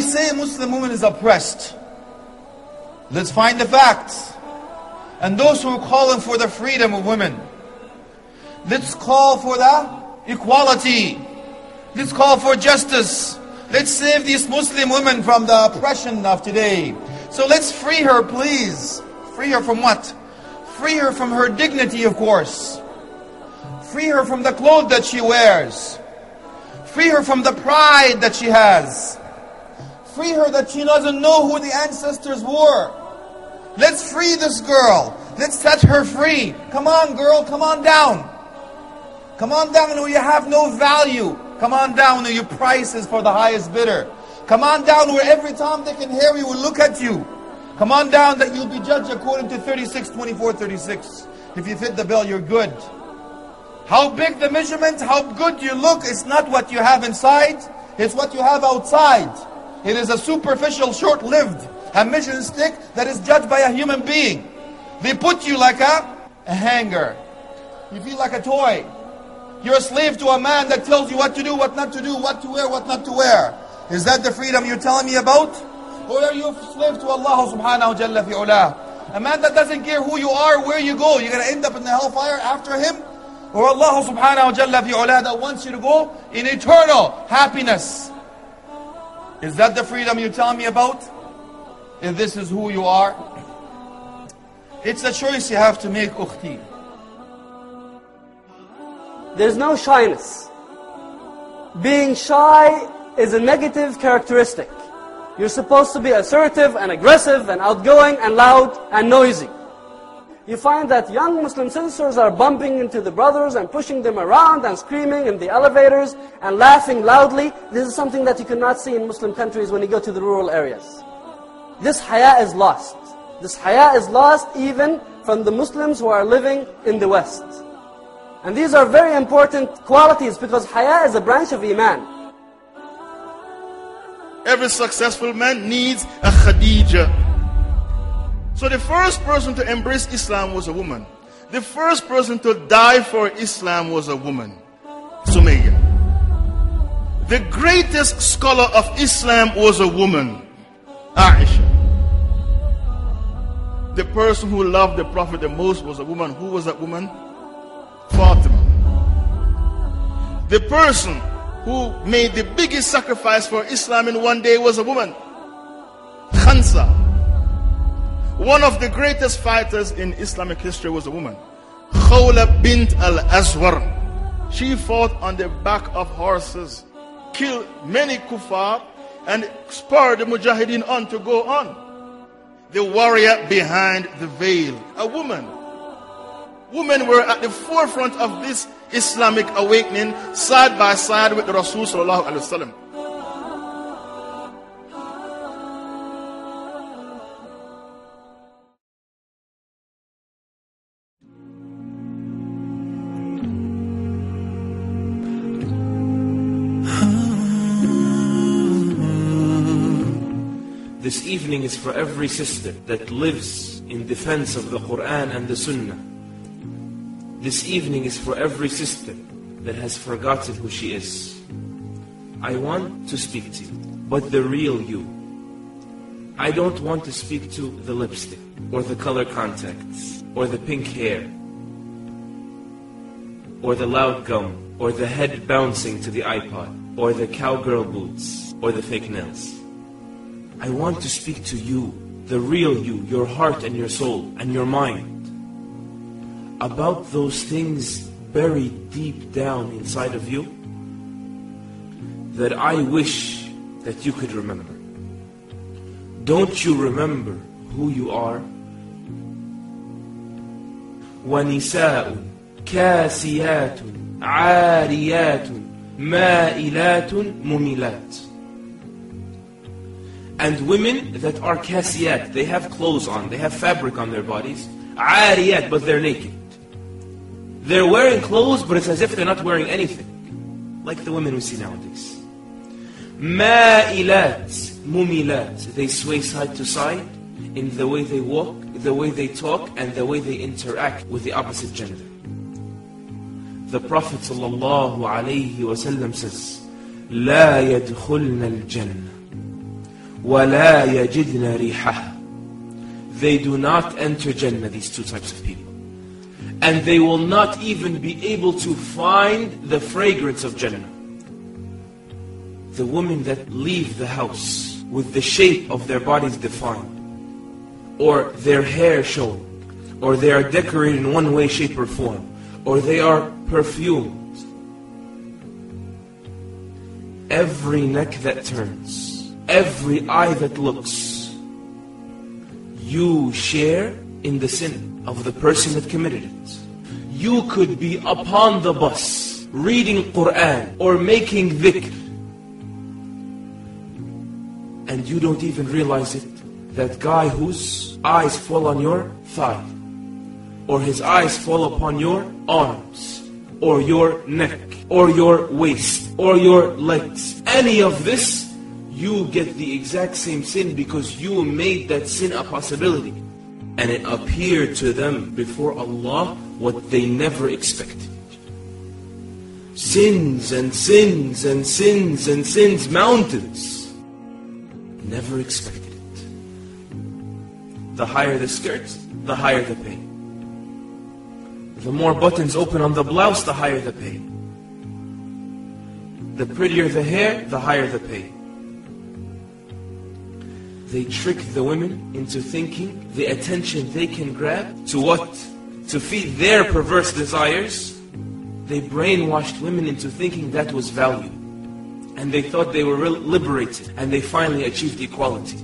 They say Muslim woman is oppressed. Let's find the facts. And those who are calling for the freedom of women. Let's call for the equality. Let's call for justice. Let's save these Muslim women from the oppression of today. So let's free her, please. Free her from what? Free her from her dignity, of course. Free her from the clothes that she wears. Free her from the pride that she has. Free her that she doesn't know who the ancestors were. Let's free this girl. Let's set her free. Come on, girl, come on down. Come on down where you have no value. Come on down where your price is for the highest bidder. Come on down where every Tom, Dick, and Harry will look at you. Come on down that you'll be judged according to 36, 24, 36. If you fit the bill, you're good. How big the measurement, how good you look, it's not what you have inside, it's what you have outside. It is a superficial, short-lived, a measuring stick that is judged by a human being. They put you like a, a hanger. You feel like a toy. You're a slave to a man that tells you what to do, what not to do, what to wear, what not to wear. Is that the freedom you're telling me about? Or are you a slave to Allah subhanahu wa jalla fi ulah? A man that doesn't care who you are, where you go, you're going to end up in the hellfire after him? Or Allah subhanahu wa jalla fi ulah that wants you to go in eternal happiness? Is that the freedom you tell me about? If this is who you are? It's a choice you have to make, ukhti. There's no shyness. Being shy is a negative characteristic. You're supposed to be assertive and aggressive and outgoing and loud and noisy. You find that young Muslim sisters are bumping into the brothers and pushing them around and screaming in the elevators and laughing loudly. This is something that you cannot see in Muslim countries when you go to the rural areas. This haya is lost. This haya is lost even from the Muslims who are living in the West. And these are very important qualities because haya is a branch of iman. Every successful man needs a Khadija. So the first person to embrace Islam was a woman. The first person to die for Islam was a woman. Sumayya. The greatest scholar of Islam was a woman. Aisha. The person who loved the Prophet the most was a woman. Who was that woman? Fatima. The person who made the biggest sacrifice for Islam in one day was a woman. Khansa. One of the greatest fighters in Islamic history was a woman. Khawla bint al-Azwar. She fought on the back of horses, killed many kuffar, and spurred the mujahideen on to go on. The warrior behind the veil. A woman women were at the forefront of this Islamic awakening side by side with the This evening is for every sister that lives in defense of the Quran and the Sunnah. This evening is for every sister that has forgotten who she is. I want to speak to you, but the real you. I don't want to speak to the lipstick, or the color contacts, or the pink hair, or the loud gum, or the head bouncing to the iPod, or the cowgirl boots, or the fake nails. I want to speak to you, the real you, your heart and your soul and your mind about those things buried deep down inside of you that I wish that you could remember. Don't you remember who you are? ونساء كاسيات عاريات مائلات مميلات and women that are kasiyat, they have clothes on, they have fabric on their bodies. Ariyat, but they're naked. They're wearing clothes, but it's as if they're not wearing anything. Like the women we see nowadays. Ma'ilat, mumilat. They sway side to side in the way they walk, the way they talk, and the way they interact with the opposite gender. The Prophet ﷺ says, لا يدخلن الجنة ولا يجدن ريحها They do not enter Jannah, these two types of people. And they will not even be able to find the fragrance of Jannah. The women that leave the house with the shape of their bodies defined, or their hair showing, or they are decorated in one way, shape, or form, or they are perfumed. Every neck that turns, every eye that looks, you share in the sin of the person that committed it. You could be upon the bus, reading Quran or making dhikr, and you don't even realize it. That guy whose eyes fall on your thigh, or his eyes fall upon your arms, or your neck, or your waist, or your legs. Any of this, you get the exact same sin because you made that sin a possibility. And it appeared to them before Allah what they never expected. Sins and sins and sins and sins, mountains. Never expected it. The higher the skirt, the higher the pain. The more buttons open on the blouse, the higher the pain. The prettier the hair, the higher the pain. They trick the women into thinking the attention they can grab to what? To feed their perverse desires. They brainwashed women into thinking that was value. And they thought they were liberated and they finally achieved equality.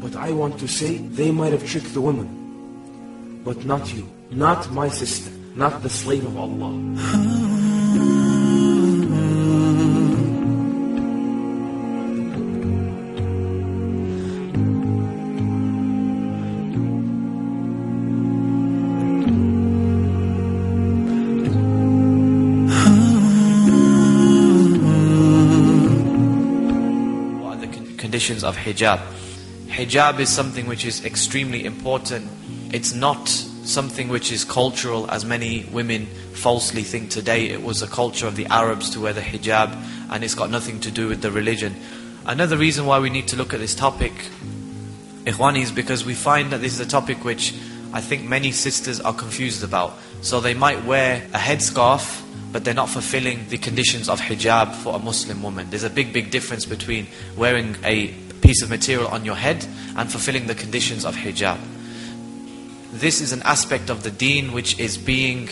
But I want to say they might have tricked the women, but not you, not my sister, not the slave of Allah. Of hijab? Hijab is something which is extremely important. It's not something which is cultural, as many women falsely think today. It was a culture of the Arabs to wear the hijab, and it's got nothing to do with the religion. Another reason why we need to look at this topic, Ikhwani, is because we find that this is a topic which I think many sisters are confused about. So they might wear a headscarf, but they're not fulfilling the conditions of hijab for a Muslim woman. There's a big, big difference between wearing a piece of material on your head and fulfilling the conditions of hijab. This is an aspect of the deen which is being,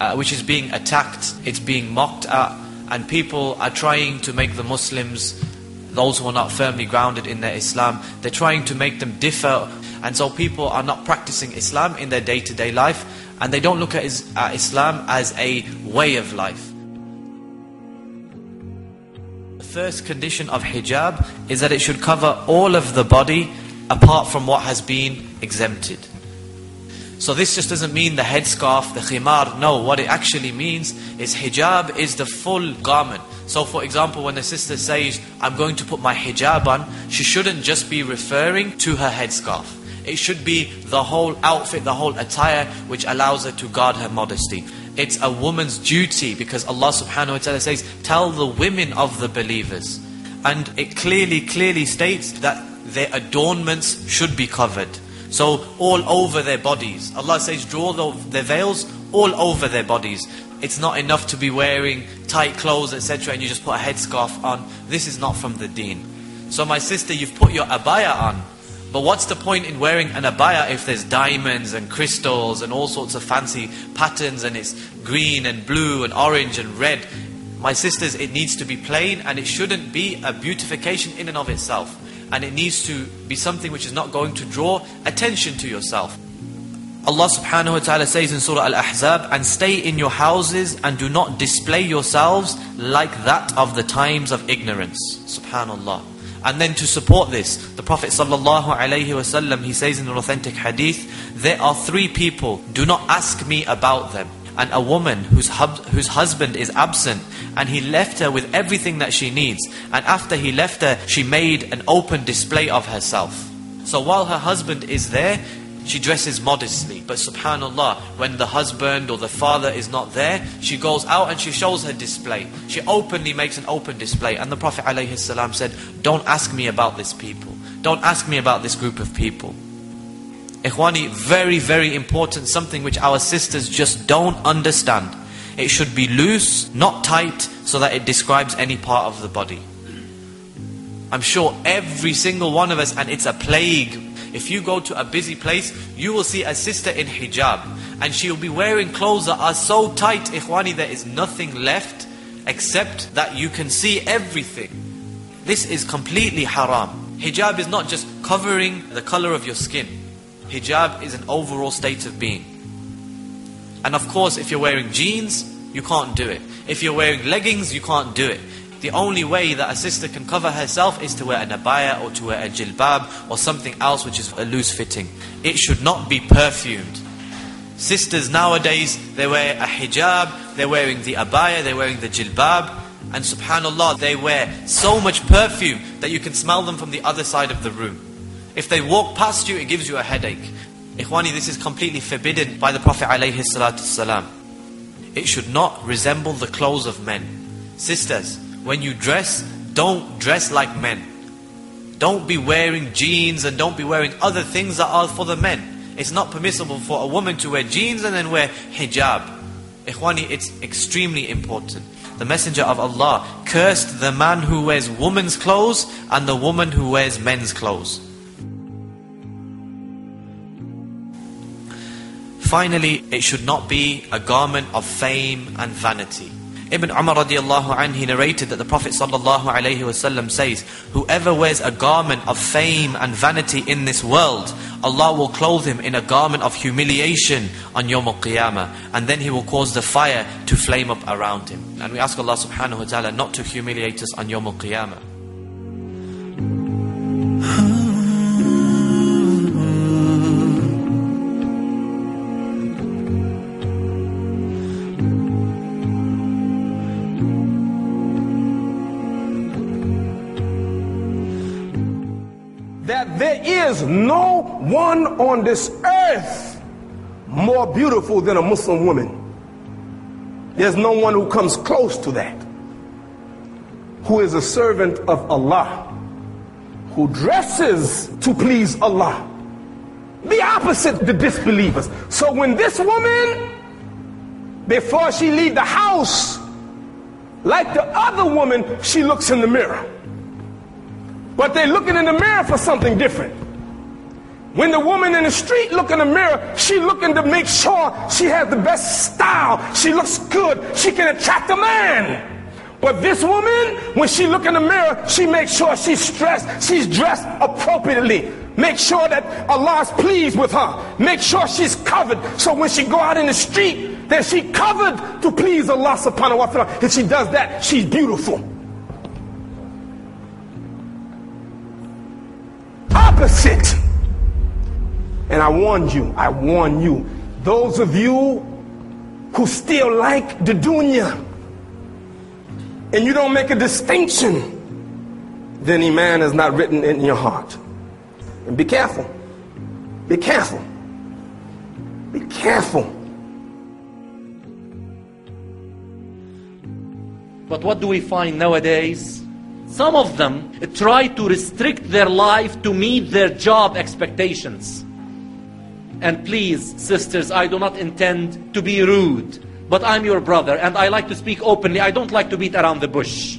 uh, which is being attacked, it's being mocked at, and people are trying to make the Muslims, those who are not firmly grounded in their Islam, they're trying to make them differ. And so people are not practicing Islam in their day to day life, and they don't look at is- Islam as a way of life. The first condition of hijab is that it should cover all of the body apart from what has been exempted. So this just doesn't mean the headscarf, the khimar. No, what it actually means is hijab is the full garment. So for example, when the sister says, I'm going to put my hijab on, she shouldn't just be referring to her headscarf. It should be the whole outfit, the whole attire, which allows her to guard her modesty. It's a woman's duty because Allah subhanahu wa ta'ala says, Tell the women of the believers. And it clearly, clearly states that their adornments should be covered. So all over their bodies. Allah says, draw the, their veils all over their bodies. It's not enough to be wearing tight clothes, etc., and you just put a headscarf on. This is not from the deen. So my sister, you've put your abaya on. But what's the point in wearing an abaya if there's diamonds and crystals and all sorts of fancy patterns and it's green and blue and orange and red? My sisters, it needs to be plain and it shouldn't be a beautification in and of itself. And it needs to be something which is not going to draw attention to yourself. Allah subhanahu wa ta'ala says in Surah Al-Ahzab, and stay in your houses and do not display yourselves like that of the times of ignorance. Subhanallah. And then to support this, the Prophet sallallahu alaihi wasallam, he says in an authentic hadith, there are three people, do not ask me about them. And a woman whose, whose husband is absent and he left her with everything that she needs. And after he left her, she made an open display of herself. So while her husband is there, she dresses modestly. But subhanAllah, when the husband or the father is not there, she goes out and she shows her display. She openly makes an open display. And the Prophet ﷺ said, Don't ask me about this people. Don't ask me about this group of people. Ikhwani, very, very important, something which our sisters just don't understand. It should be loose, not tight, so that it describes any part of the body. I'm sure every single one of us, and it's a plague. If you go to a busy place, you will see a sister in hijab, and she'll be wearing clothes that are so tight, ikhwani, there is nothing left except that you can see everything. This is completely haram. Hijab is not just covering the color of your skin. Hijab is an overall state of being. And of course, if you're wearing jeans, you can't do it. If you're wearing leggings, you can't do it. The only way that a sister can cover herself is to wear an abaya or to wear a jilbab or something else which is a loose fitting. It should not be perfumed. Sisters nowadays, they wear a hijab, they're wearing the abaya, they're wearing the jilbab, and subhanAllah, they wear so much perfume that you can smell them from the other side of the room. If they walk past you, it gives you a headache. Ikhwani, this is completely forbidden by the Prophet ﷺ. It should not resemble the clothes of men. Sisters, when you dress, don't dress like men. Don't be wearing jeans and don't be wearing other things that are for the men. It's not permissible for a woman to wear jeans and then wear hijab. Ikhwani, it's extremely important. The Messenger of Allah cursed the man who wears woman's clothes and the woman who wears men's clothes. Finally, it should not be a garment of fame and vanity. Ibn Umar radiallahu anh, he narrated that the Prophet sallallahu alayhi wasallam says, Whoever wears a garment of fame and vanity in this world, Allah will clothe him in a garment of humiliation on Yawm al-Qiyamah. And then He will cause the fire to flame up around him. And we ask Allah subhanahu wa ta'ala not to humiliate us on Yawm al-Qiyamah. Is no one on this earth more beautiful than a Muslim woman. There's no one who comes close to that. Who is a servant of Allah, who dresses to please Allah. The opposite the disbelievers. So when this woman, before she leave the house, like the other woman, she looks in the mirror. But they're looking in the mirror for something different. When the woman in the street look in the mirror, she looking to make sure she has the best style. She looks good. She can attract a man. But this woman, when she look in the mirror, she makes sure she's dressed, she's dressed appropriately. Make sure that Allah is pleased with her. Make sure she's covered. So when she go out in the street, that she covered to please Allah subhanahu wa ta'ala. If she does that, she's beautiful. And I warned you, I warn you, those of you who still like the dunya and you don't make a distinction, then Iman is not written in your heart. And be careful. Be careful. Be careful. But what do we find nowadays? Some of them try to restrict their life to meet their job expectations. And please, sisters, I do not intend to be rude, but I'm your brother and I like to speak openly. I don't like to beat around the bush.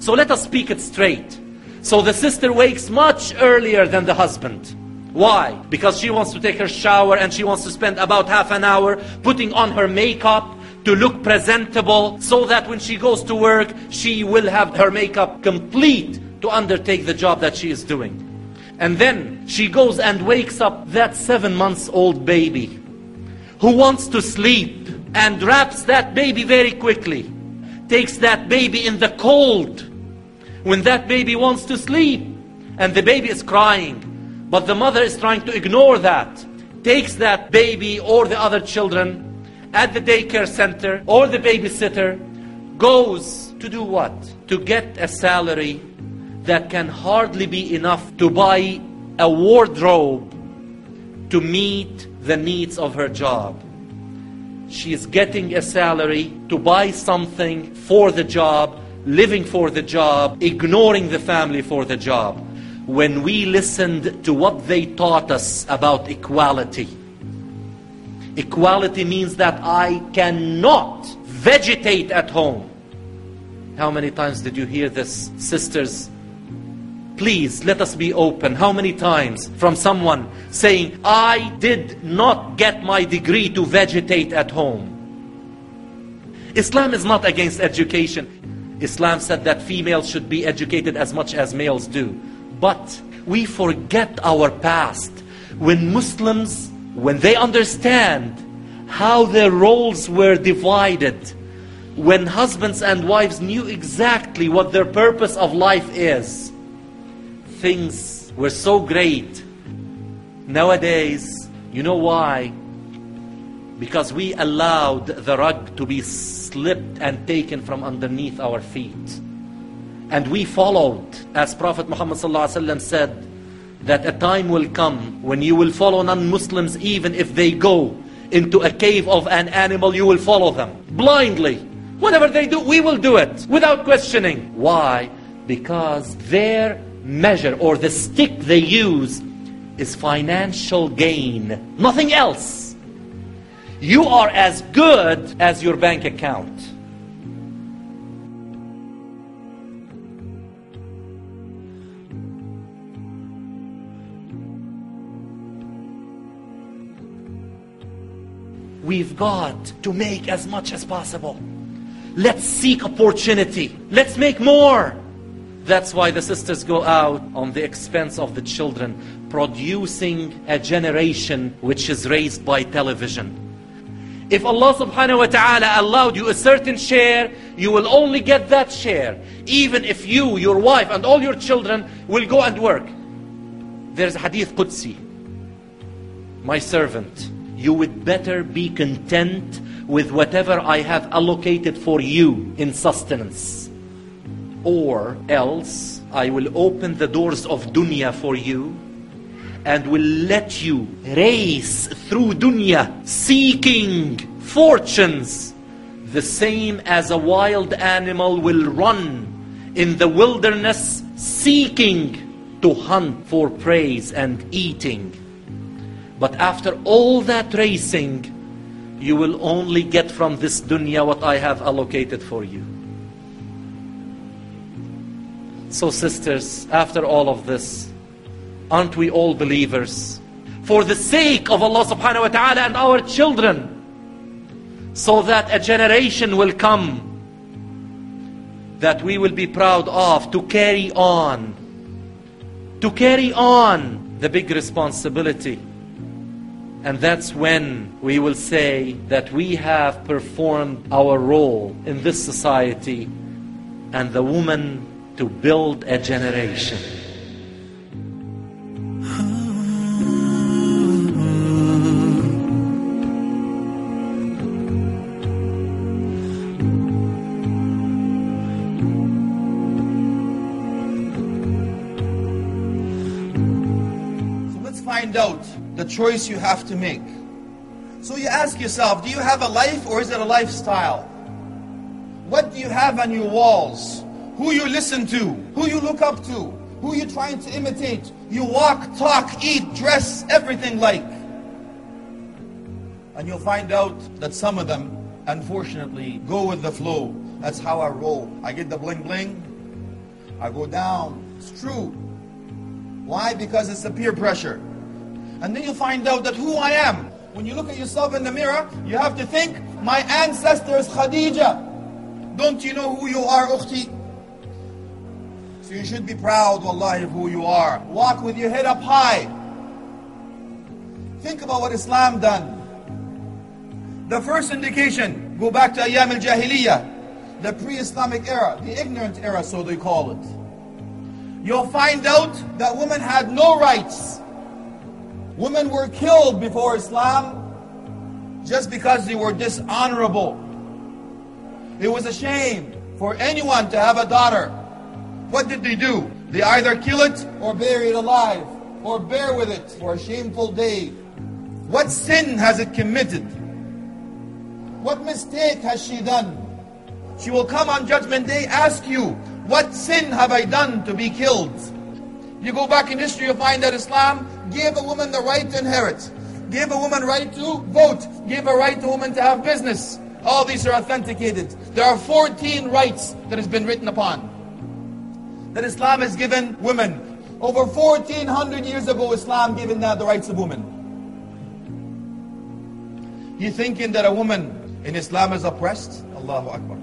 So let us speak it straight. So the sister wakes much earlier than the husband. Why? Because she wants to take her shower and she wants to spend about half an hour putting on her makeup to look presentable so that when she goes to work, she will have her makeup complete to undertake the job that she is doing. And then she goes and wakes up that seven months old baby who wants to sleep and wraps that baby very quickly. Takes that baby in the cold when that baby wants to sleep and the baby is crying. But the mother is trying to ignore that. Takes that baby or the other children at the daycare center or the babysitter goes to do what? To get a salary that can hardly be enough to buy a wardrobe to meet the needs of her job. She is getting a salary to buy something for the job, living for the job, ignoring the family for the job. When we listened to what they taught us about equality, equality means that I cannot vegetate at home. How many times did you hear this, sisters? Please let us be open. How many times from someone saying, I did not get my degree to vegetate at home? Islam is not against education. Islam said that females should be educated as much as males do. But we forget our past. When Muslims, when they understand how their roles were divided, when husbands and wives knew exactly what their purpose of life is, things were so great. Nowadays, you know why? Because we allowed the rug to be slipped and taken from underneath our feet. And we followed, as Prophet Muhammad said, that a time will come when you will follow non-Muslims even if they go into a cave of an animal, you will follow them blindly. Whatever they do, we will do it without questioning. Why? Because their measure or the stick they use is financial gain, nothing else. You are as good as your bank account. We've got to make as much as possible. Let's seek opportunity. Let's make more. That's why the sisters go out on the expense of the children, producing a generation which is raised by television. If Allah subhanahu wa ta'ala allowed you a certain share, you will only get that share. Even if you, your wife, and all your children will go and work. There's a hadith Qudsi. My servant, you would better be content with whatever I have allocated for you in sustenance. Or else I will open the doors of dunya for you and will let you race through dunya seeking fortunes the same as a wild animal will run in the wilderness seeking to hunt for praise and eating. But after all that racing, you will only get from this dunya what I have allocated for you. So, sisters, after all of this, aren't we all believers? For the sake of Allah subhanahu wa ta'ala and our children, so that a generation will come that we will be proud of to carry on, to carry on the big responsibility. And that's when we will say that we have performed our role in this society and the woman to build a generation. So let's find out the choice you have to make. So you ask yourself, do you have a life or is it a lifestyle? What do you have on your walls? Who you listen to? Who you look up to? Who you trying to imitate? You walk, talk, eat, dress, everything like. And you'll find out that some of them, unfortunately, go with the flow. That's how I roll. I get the bling bling. I go down. It's true. Why? Because it's the peer pressure. And then you find out that who I am. When you look at yourself in the mirror, you have to think, my ancestor is Khadija. Don't you know who you are, Ukhti? You should be proud, wallahi, of who you are. Walk with your head up high. Think about what Islam done. The first indication, go back to Ayyam al-Jahiliyyah, the pre-Islamic era, the ignorant era, so they call it. You'll find out that women had no rights. Women were killed before Islam just because they were dishonorable. It was a shame for anyone to have a daughter. What did they do? They either kill it or bury it alive. or bear with it for a shameful day. What sin has it committed? What mistake has she done? She will come on judgment day, ask you, what sin have I done to be killed? You go back in history, you'll find that Islam gave a woman the right to inherit, gave a woman right to vote, gave a right to a woman to have business. All these are authenticated. There are 14 rights that has been written upon. That Islam has given women. Over 1400 years ago, Islam given that the rights of women. You thinking that a woman in Islam is oppressed? Allahu Akbar.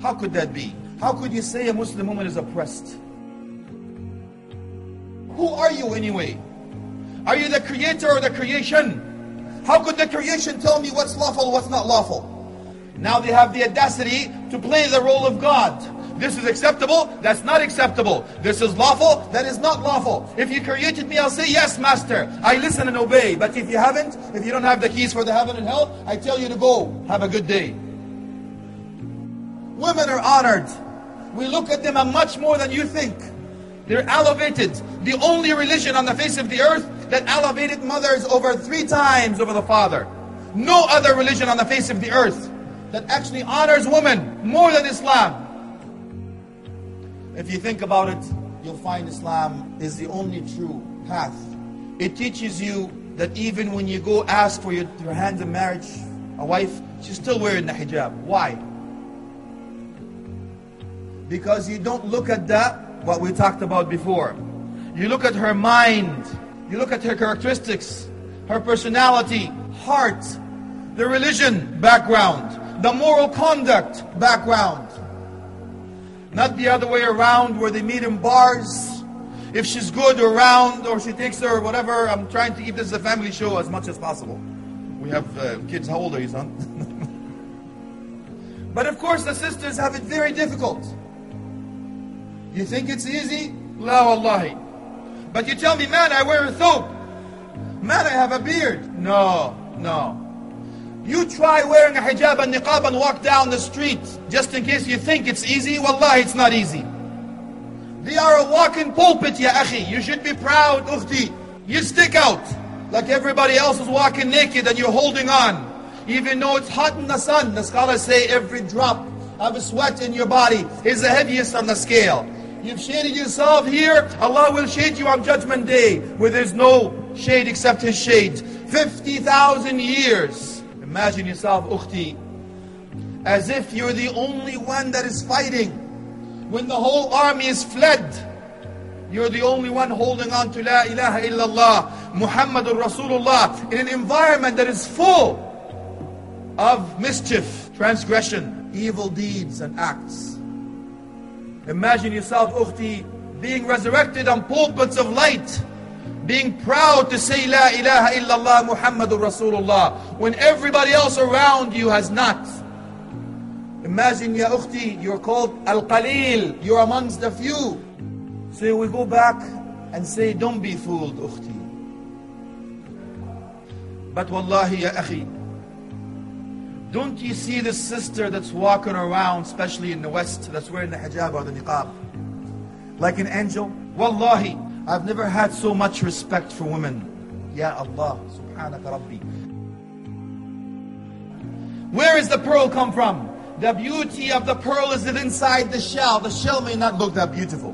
How could that be? How could you say a Muslim woman is oppressed? Who are you anyway? Are you the creator or the creation? How could the creation tell me what's lawful, what's not lawful? Now they have the audacity to play the role of God. This is acceptable, that's not acceptable. This is lawful, that is not lawful. If you created me, I'll say, yes, master. I listen and obey. But if you haven't, if you don't have the keys for the heaven and hell, I tell you to go. Have a good day. Women are honored. We look at them as much more than you think. They're elevated. The only religion on the face of the earth that elevated mothers over three times over the father. No other religion on the face of the earth that actually honors women more than Islam. If you think about it, you'll find Islam is the only true path. It teaches you that even when you go ask for your, your hand in marriage, a wife, she's still wearing the hijab. Why? Because you don't look at that, what we talked about before. You look at her mind, you look at her characteristics, her personality, heart, the religion background, the moral conduct background. Not the other way around where they meet in bars. If she's good around or she takes her or whatever, I'm trying to keep this a family show as much as possible. We have uh, kids. How old are you, son? but of course, the sisters have it very difficult. You think it's easy? La wallahi. But you tell me, man, I wear a thobe. Man, I have a beard. No, no. You try wearing a hijab and niqab and walk down the street just in case you think it's easy. Wallahi, it's not easy. They are a walking pulpit, ya akhi. You should be proud, ukhti. You stick out like everybody else is walking naked and you're holding on. Even though it's hot in the sun, the scholars say every drop of sweat in your body is the heaviest on the scale. You've shaded yourself here, Allah will shade you on judgment day where there's no shade except His shade. 50,000 years. Imagine yourself, ukhti, as if you're the only one that is fighting. When the whole army is fled, you're the only one holding on to La ilaha illallah, Muhammadur Rasulullah, in an environment that is full of mischief, transgression, evil deeds and acts. Imagine yourself, ukhti, being resurrected on pulpits of light, being proud to say La ilaha illallah Muhammadur Rasulullah when everybody else around you has not. Imagine, Ya ukhti, you're called Al Qalil, you're amongst the few. So we go back and say, Don't be fooled, ukhti. But wallahi, Ya akhi, don't you see the sister that's walking around, especially in the West, that's wearing the hijab or the niqab? Like an angel? Wallahi, I've never had so much respect for women. Ya Allah, subhanaka rabbi. Where is the pearl come from? The beauty of the pearl is inside the shell. The shell may not look that beautiful.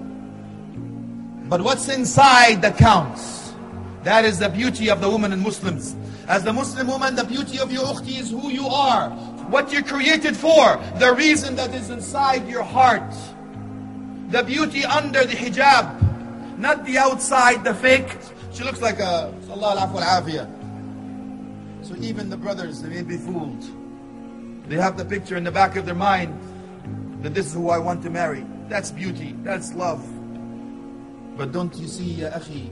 But what's inside that counts. That is the beauty of the woman in Muslims. As the Muslim woman, the beauty of your ukhti is who you are. What you're created for. The reason that is inside your heart. The beauty under the hijab. Not the outside, the fake. She looks like a, Allah al So even the brothers, they may be fooled. They have the picture in the back of their mind that this is who I want to marry. That's beauty. That's love. But don't you see, ya akhi,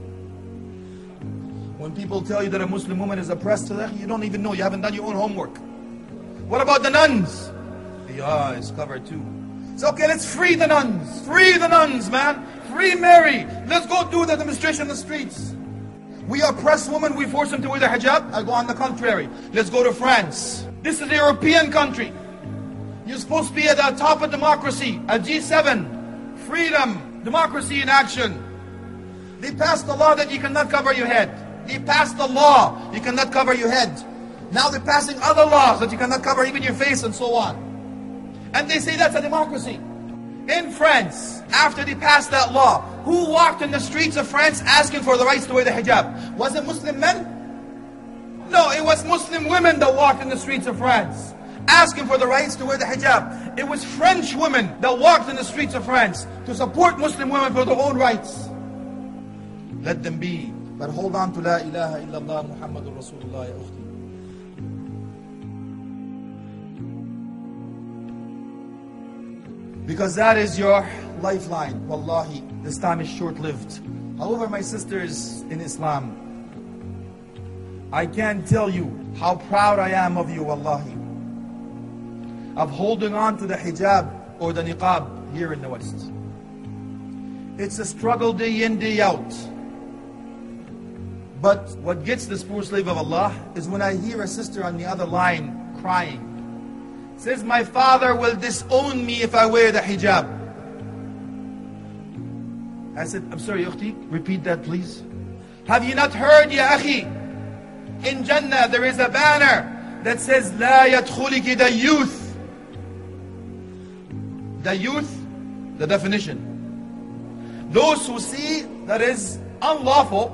when people tell you that a Muslim woman is oppressed, you don't even know. You haven't done your own homework. What about the nuns? The ah, eye is covered too. It's okay, let's free the nuns. Free the nuns, man. Free Mary. Let's go do the demonstration in the streets. We oppress women, we force them to wear the hijab. I go on the contrary. Let's go to France. This is a European country. You're supposed to be at the top of democracy, a G7, freedom, democracy in action. They passed the law that you cannot cover your head. They passed the law you cannot cover your head. Now they're passing other laws that you cannot cover even your face and so on. And they say that's a democracy. In France, after they passed that law, who walked in the streets of France asking for the rights to wear the hijab? Was it Muslim men? No, it was Muslim women that walked in the streets of France asking for the rights to wear the hijab. It was French women that walked in the streets of France to support Muslim women for their own rights. Let them be. But hold on to La ilaha illallah Muhammadur Rasulullah ya Because that is your lifeline. Wallahi, this time is short-lived. However, my sisters in Islam, I can't tell you how proud I am of you, Wallahi. Of holding on to the hijab or the niqab here in the West. It's a struggle day in, day out. But what gets this poor slave of Allah is when I hear a sister on the other line crying. Says, my father will disown me if I wear the hijab. I said, I'm sorry, Ukhti, repeat that please. Have you not heard, Ya Akhi? In Jannah there is a banner that says, La yadkhuliki the dayyuth. The dayyuth, the definition. Those who see that is unlawful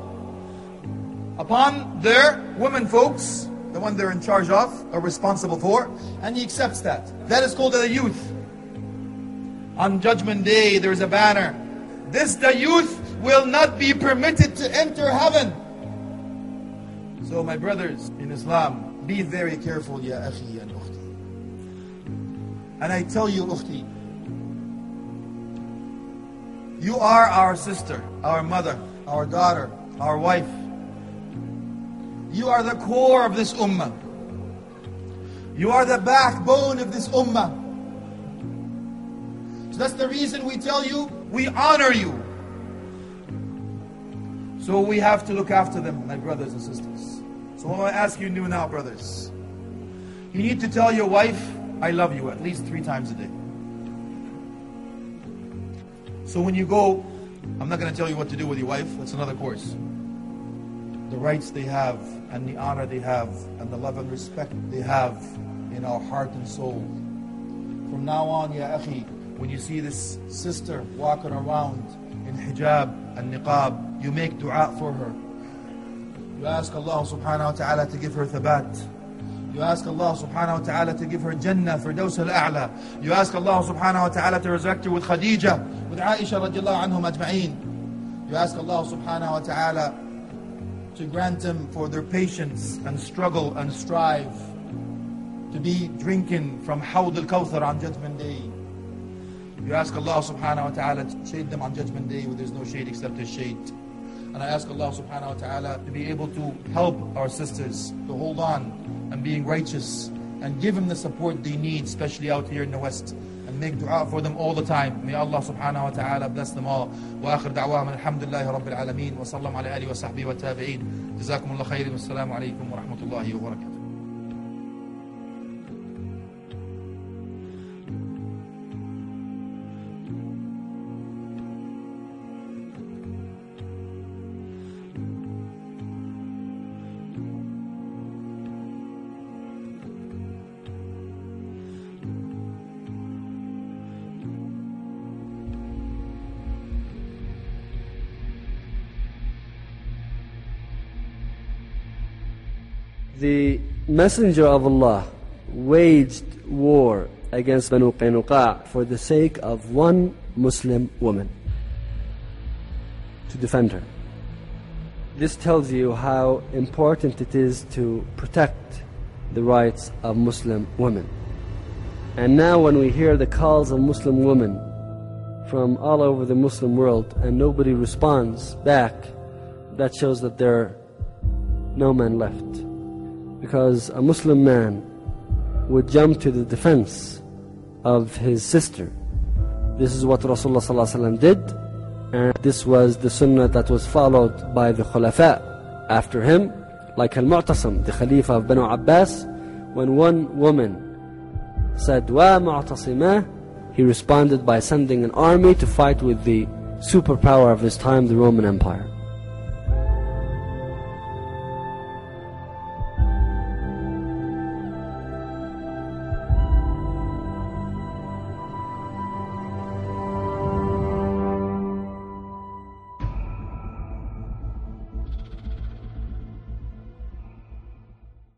upon their women folks, the one they're in charge of or responsible for, and he accepts that. That is called the dayyuth. On Judgment Day, there's a banner. This the dayyuth will not be permitted to enter heaven. So, my brothers in Islam, be very careful, ya akhi and ukhti. And I tell you, ukhti, you are our sister, our mother, our daughter, our wife. You are the core of this ummah. You are the backbone of this ummah. So that's the reason we tell you, we honor you. So we have to look after them, my brothers and sisters. So what I ask you do now, brothers, you need to tell your wife, I love you, at least three times a day. So when you go, I'm not going to tell you what to do with your wife, that's another course. The rights they have, and the honor they have, and the love and respect they have in our heart and soul. From now on, Ya Akhi, when you see this sister walking around in hijab and niqab, you make dua for her. You ask Allah subhanahu wa ta'ala to give her thabat. You ask Allah subhanahu wa ta'ala to give her Jannah, Firdaus al-A'la. You ask Allah subhanahu wa ta'ala to resurrect her with Khadija, with Aisha radiallahu anhum ajma'een. You ask Allah subhanahu wa ta'ala to grant them for their patience and struggle and strive to be drinking from Hawd al-Kawthar on Judgment Day. You ask Allah subhanahu wa ta'ala to shade them on Judgment Day where there's no shade except His shade. And I ask Allah subhanahu wa ta'ala to be able to help our sisters to hold on and being righteous and give them the support they need, especially out here in the West and make dua for them all the time. May Allah subhanahu wa ta'ala bless them all. Wa akhir da'wahum alhamdulillahi rabbil alameen wa sallam ala alihi wa sahbihi wa tabi'een. Jazakumullah khairin wa assalamu alaikum wa rahmatullahi wa barakatuh. Messenger of Allah waged war against Banu Qaynuqa for the sake of one Muslim woman to defend her. This tells you how important it is to protect the rights of Muslim women. And now, when we hear the calls of Muslim women from all over the Muslim world and nobody responds back, that shows that there are no men left because a Muslim man would jump to the defense of his sister. This is what Rasulullah ﷺ did, and this was the sunnah that was followed by the Khulafa after him, like Al Mu'tasim, the Khalifa of Banu Abbas. When one woman said, Wa Mu'tasimah, he responded by sending an army to fight with the superpower of his time, the Roman Empire.